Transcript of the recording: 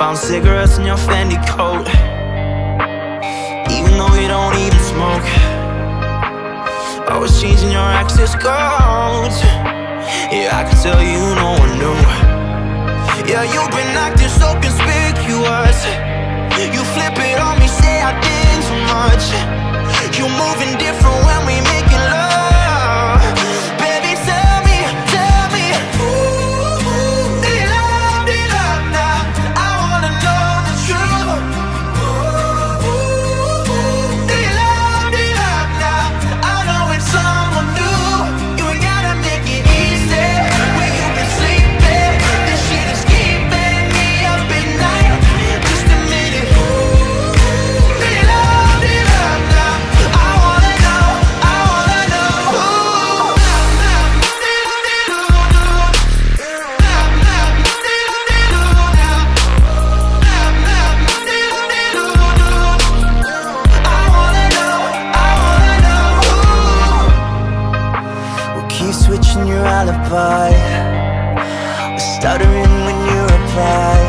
Found cigarettes in your Fendi coat. Even though you don't even smoke Always changing your access codes. Yeah, I can tell you no one knew. Yeah, you've been acting so conspicuous. You flip it on me, say I did too much Stuttering when you reply.